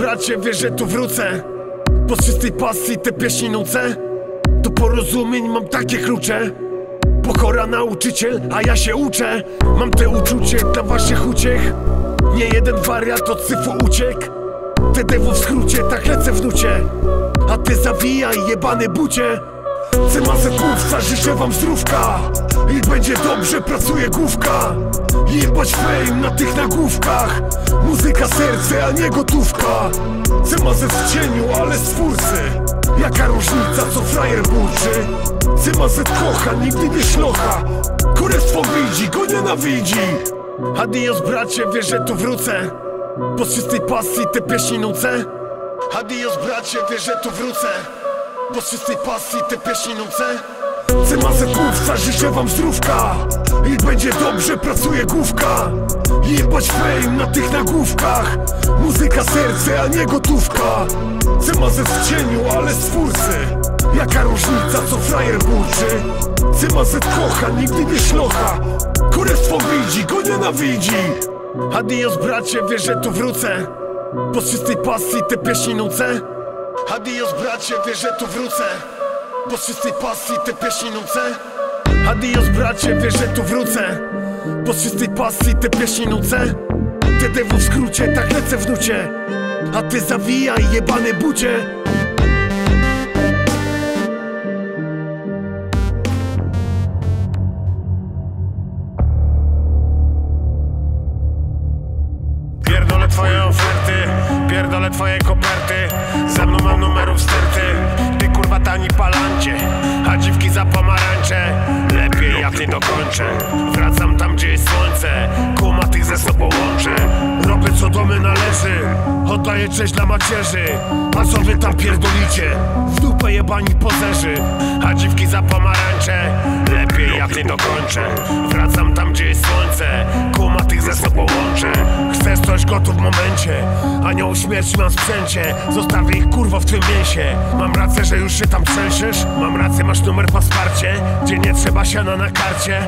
bracie, wiesz, że tu wrócę. Po czystej pasji te pieśni nucę. Do porozumień mam takie klucze. Pokora nauczyciel, a ja się uczę. Mam te uczucie dla waszych uciech. Nie jeden wariat od syfu uciekł. TDW w skrócie, tak lecę w nucie. A ty zawijaj, jebany bucie. Cymazet mówca, życzę wam zdrówka I będzie dobrze, pracuje główka. Jebać fame na tych nagłówkach. Muzyka serce, a nie gotówka. Cymazet w cieniu, ale stwórcy Jaka różnica, co frajer burczy Cymazet kocha, nigdy nie szlocha. Królestwo widzi, go nienawidzi. Adios bracie, wiesz, że tu wrócę. Po czystej pasji te pieśni nucę. Adios bracie, wiesz, że tu wrócę. Po czystej pasji te pieśni nucę Cymazet mówca, życzę wam zdrówka I będzie dobrze, pracuje główka. Jebać fame na tych nagłówkach. Muzyka serce, a nie gotówka. Cymazet w cieniu, ale stwórcy Jaka różnica, co frajer burczy? Cymazet kocha, nigdy nie szlocha. Królestwo widzi, go nienawidzi. Adios bracie, wiesz, że tu wrócę. Po czystej pasji te pieśni nucę. Adios bracie, wiesz, że tu wrócę Po czystej pasji te pieśni nucę. Adios bracie, wiesz, że tu wrócę. Po czystej pasji te pieśni nucę. TDW w skrócie, tak lecę w nucie. A ty zawijaj, jebany bucie. Pierdolę twoje oferty, pierdolę twoje koperty. Ze mną mam a dziwki za pomarańcze. Lepiej jak nie dokończę. Wracam tam gdzie jest słońce. Kuma tych ze sobą łączę. Robię co do mnie należy. Oddaję cześć dla macierzy. A co wy tam pierdolicie? W dupę jebani pozerzy. A dziwki za pomarańcze. Lepiej jak nie dokończę. Wracam tam gdzie jest słońce Coś gotów w momencie? Anioł śmierci mam sprzęcie. Zostawię ich kurwo w twym mięsie. Mam rację, że już się tam trzęsiesz? Mam rację, masz numer po wsparcie Gdzie nie trzeba siana na karcie.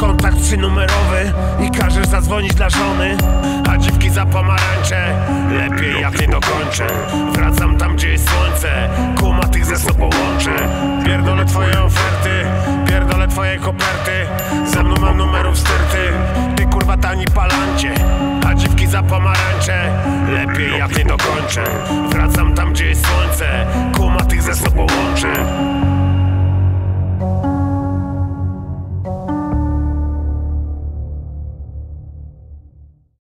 Kontakt trzynumerowy I każesz zadzwonić dla żony. A dziwki za pomarańcze Lepiej jak nie dokończę. Wracam tam, gdzie jest słońce Kuma tych ze sobą łączę. Pierdolę twoje oferty Pierdolę twoje koperty. Ze mną mam numerów sterty Lepiej jak nie dokończę Wracam